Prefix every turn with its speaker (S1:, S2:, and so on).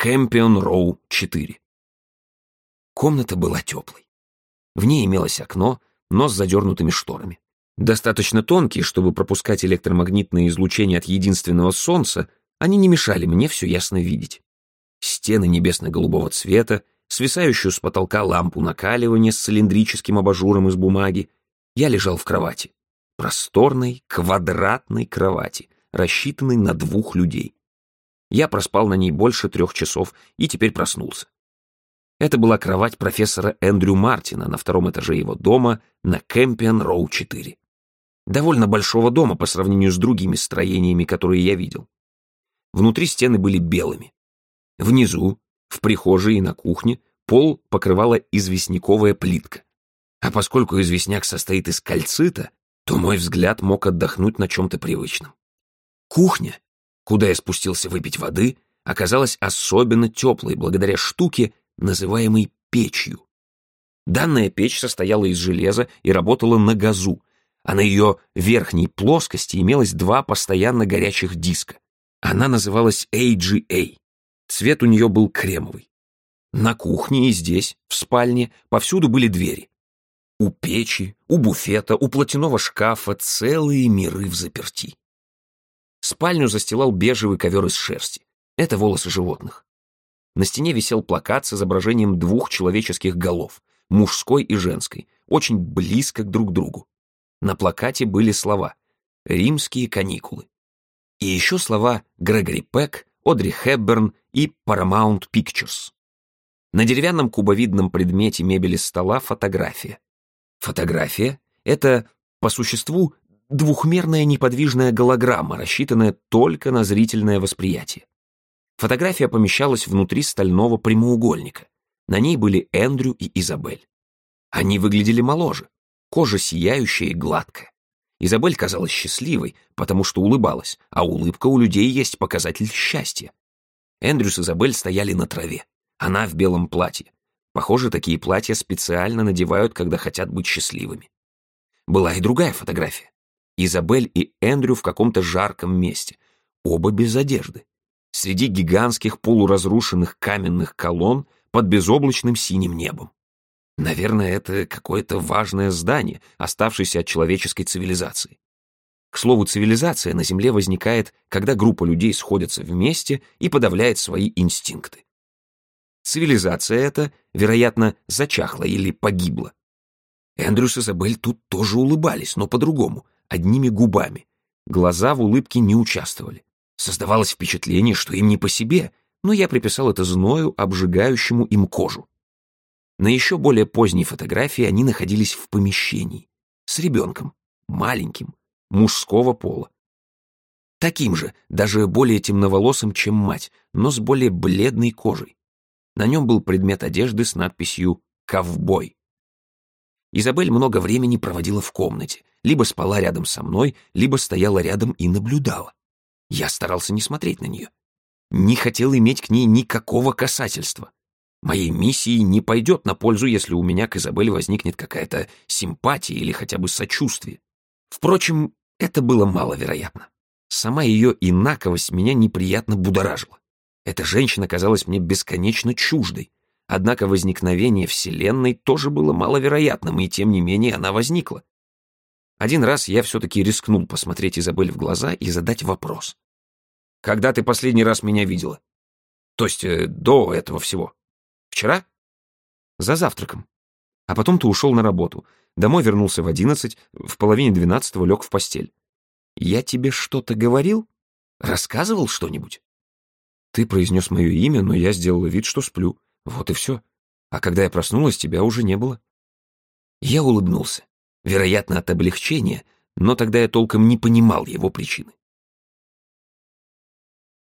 S1: Кэмпион Роу 4. Комната была теплой. В ней имелось окно, но с задернутыми шторами. Достаточно тонкие, чтобы пропускать электромагнитное излучение от единственного солнца, они не мешали мне все ясно видеть. Стены небесно-голубого цвета, свисающую с потолка лампу накаливания с цилиндрическим абажуром из бумаги. Я лежал в кровати. Просторной, квадратной кровати, рассчитанной на двух людей. Я проспал на ней больше трех часов и теперь проснулся. Это была кровать профессора Эндрю Мартина на втором этаже его дома на Кэмпион Роу 4. Довольно большого дома по сравнению с другими строениями, которые я видел. Внутри стены были белыми. Внизу, в прихожей и на кухне, пол покрывала известняковая плитка. А поскольку известняк состоит из кальцита, то мой взгляд мог отдохнуть на чем-то привычном. Кухня, куда я спустился выпить воды, оказалась особенно теплой благодаря штуке, называемой печью. Данная печь состояла из железа и работала на газу, а на ее верхней плоскости имелось два постоянно горячих диска. Она называлась AGA. Цвет у нее был кремовый. На кухне и здесь, в спальне, повсюду были двери. У печи, у буфета, у платяного шкафа целые миры в заперти. Спальню застилал бежевый ковер из шерсти. Это волосы животных. На стене висел плакат с изображением двух человеческих голов, мужской и женской, очень близко друг к другу. На плакате были слова «Римские каникулы». И еще слова Грегори Пек, Одри Хепберн и Paramount Pictures. На деревянном кубовидном предмете мебели стола фотография. Фотография — это, по существу, двухмерная неподвижная голограмма, рассчитанная только на зрительное восприятие. Фотография помещалась внутри стального прямоугольника. На ней были Эндрю и Изабель. Они выглядели моложе, кожа сияющая и гладкая. Изабель казалась счастливой, потому что улыбалась, а улыбка у людей есть показатель счастья. Эндрю с Изабель стояли на траве. Она в белом платье. Похоже, такие платья специально надевают, когда хотят быть счастливыми. Была и другая фотография. Изабель и Эндрю в каком-то жарком месте, оба без одежды среди гигантских полуразрушенных каменных колонн под безоблачным синим небом. Наверное, это какое-то важное здание, оставшееся от человеческой цивилизации. К слову, цивилизация на Земле возникает, когда группа людей сходятся вместе и подавляет свои инстинкты. Цивилизация эта, вероятно, зачахла или погибла. Эндрюс и Изабель тут тоже улыбались, но по-другому, одними губами. Глаза в улыбке не участвовали. Создавалось впечатление, что им не по себе, но я приписал это зною, обжигающему им кожу. На еще более поздней фотографии они находились в помещении, с ребенком, маленьким, мужского пола. Таким же, даже более темноволосым, чем мать, но с более бледной кожей. На нем был предмет одежды с надписью «Ковбой». Изабель много времени проводила в комнате, либо спала рядом со мной, либо стояла рядом и наблюдала. Я старался не смотреть на нее. Не хотел иметь к ней никакого касательства. Моей миссии не пойдет на пользу, если у меня к Изабель возникнет какая-то симпатия или хотя бы сочувствие. Впрочем, это было маловероятно. Сама ее инаковость меня неприятно будоражила. Эта женщина казалась мне бесконечно чуждой. Однако возникновение Вселенной тоже было маловероятным, и тем не менее она возникла. Один раз я все-таки рискнул посмотреть Изабель в глаза и задать вопрос. «Когда ты последний раз меня видела? То есть э, до этого всего? Вчера?» «За завтраком. А потом ты ушел на работу. Домой вернулся в одиннадцать, в половине двенадцатого лег в постель. Я тебе что-то говорил? Рассказывал что-нибудь?» Ты произнес мое имя, но я сделала вид, что сплю. Вот и все. А когда я проснулась, тебя уже не было. Я улыбнулся вероятно, от облегчения, но тогда я толком не понимал его причины.